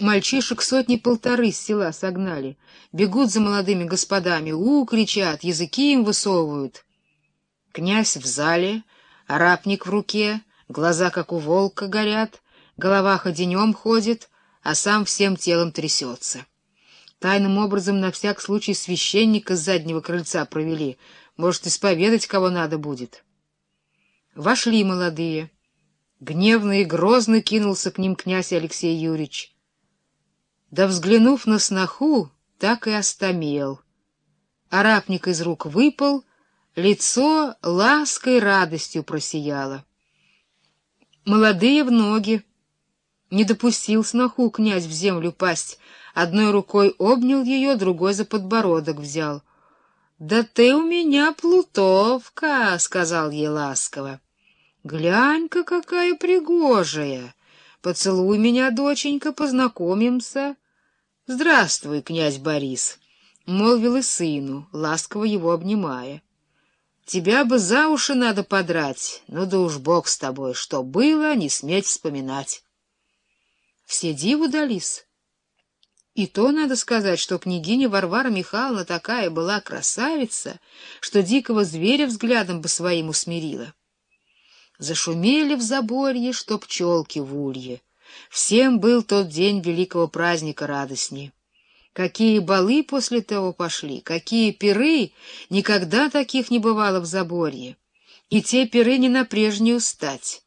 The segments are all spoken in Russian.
Мальчишек сотни-полторы с села согнали, бегут за молодыми господами, у, кричат, языки им высовывают. Князь в зале, арапник в руке, глаза, как у волка, горят, голова ходенем ходит, а сам всем телом трясется. Тайным образом на всяк случай священника с заднего крыльца провели, может, исповедать кого надо будет. Вошли молодые. Гневно и грозно кинулся к ним князь Алексей Юрьевич. Да, взглянув на сноху, так и остомел. Арапник из рук выпал, лицо лаской радостью просияло. Молодые в ноги. Не допустил сноху князь в землю пасть, одной рукой обнял ее, другой за подбородок взял. — Да ты у меня плутовка, — сказал ей ласково. — Глянь-ка, какая пригожая! Поцелуй меня, доченька, познакомимся. — Здравствуй, князь Борис, — молвил и сыну, ласково его обнимая. — Тебя бы за уши надо подрать, ну да уж бог с тобой, что было, не сметь вспоминать. Все диву дались. И то надо сказать, что княгиня Варвара Михайловна такая была красавица, что дикого зверя взглядом бы своим усмирила. Зашумели в заборье, что пчелки в улье. Всем был тот день великого праздника радостней. Какие балы после того пошли, какие пиры, никогда таких не бывало в Заборье. И те пиры не на прежнюю стать.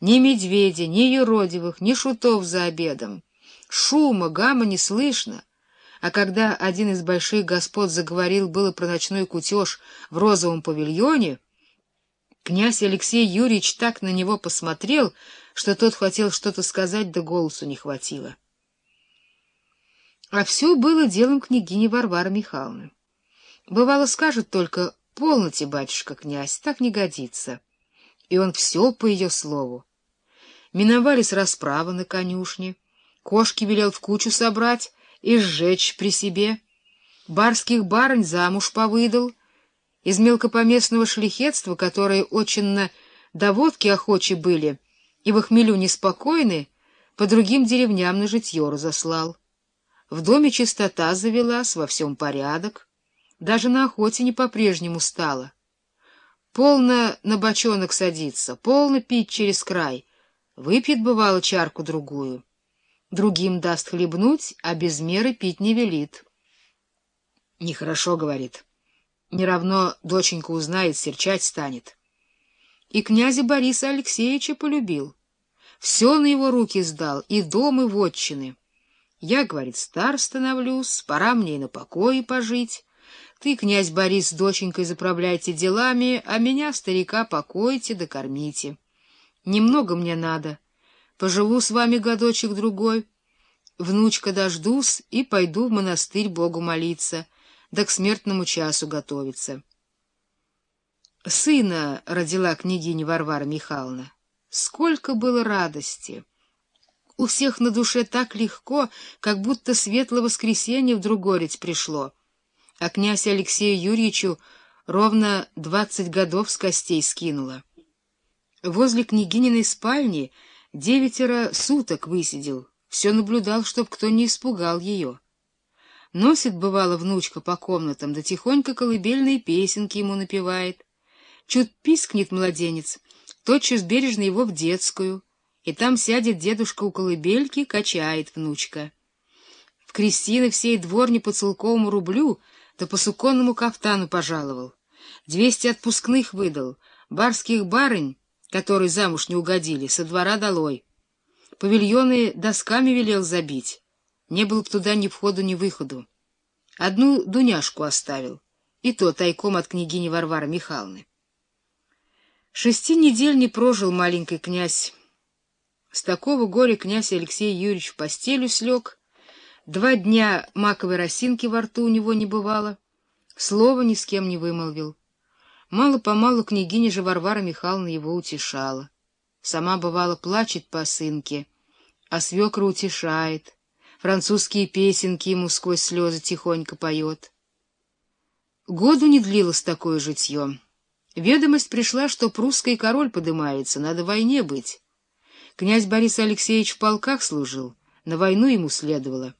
Ни медведя, ни юродивых, ни шутов за обедом. Шума, гамма не слышно. А когда один из больших господ заговорил было про ночной кутеж в розовом павильоне, князь Алексей Юрьевич так на него посмотрел, что тот хотел что-то сказать, да голосу не хватило. А все было делом княгини Варвары Михайловны. Бывало, скажет только «полноте, батюшка, князь, так не годится». И он все по ее слову. Миновались расправы на конюшне, кошки велел в кучу собрать и сжечь при себе, барских барынь замуж повыдал, из мелкопоместного шлихетства, которые очень на доводки охочи были, и в хмелю неспокойный, по другим деревням на житье разослал. В доме чистота завелась, во всем порядок. Даже на охоте не по-прежнему стало. Полно на бочонок садиться, полно пить через край. Выпьет, бывало, чарку-другую. Другим даст хлебнуть, а без меры пить не велит. Нехорошо, говорит. Не равно доченька узнает, серчать станет. И князя Бориса Алексеевича полюбил. Все на его руки сдал, и дом, и вотчины. Я, говорит, стар становлюсь, пора мне и на покое пожить. Ты, князь Борис, с доченькой заправляйте делами, а меня, старика, покойте да кормите. Немного мне надо. Поживу с вами годочек-другой. Внучка дождусь и пойду в монастырь Богу молиться, да к смертному часу готовиться. Сына родила княгиня Варвара Михайловна. Сколько было радости! У всех на душе так легко, как будто светлое воскресенье вдруг гореть пришло. А князь Алексею Юрьевичу ровно двадцать годов с костей скинуло. Возле княгининой спальни девятеро суток высидел, все наблюдал, чтоб кто не испугал ее. Носит, бывало, внучка по комнатам, да тихонько колыбельные песенки ему напевает. Чуть пискнет младенец, тотчас бережно его в детскую, и там сядет дедушка у колыбельки, качает внучка. В крестины всей дворни по целковому рублю, да по суконному кафтану пожаловал. Двести отпускных выдал, барских барынь, которые замуж не угодили, со двора долой. Павильоны досками велел забить, не было б туда ни входу, ни выходу. Одну Дуняшку оставил, и то тайком от княгини Варвары Михайловны. Шести недель не прожил маленький князь. С такого горя князь Алексей Юрьевич в постелю слег. Два дня маковой росинки во рту у него не бывало. Слова ни с кем не вымолвил. Мало-помалу княгиня же Варвара Михайловна его утешала. Сама, бывало, плачет по сынке, а свекра утешает. Французские песенки ему сквозь слезы тихонько поет. Году не длилось такое житье. Ведомость пришла, что прусский король подымается, надо войне быть. Князь Борис Алексеевич в полках служил, на войну ему следовало.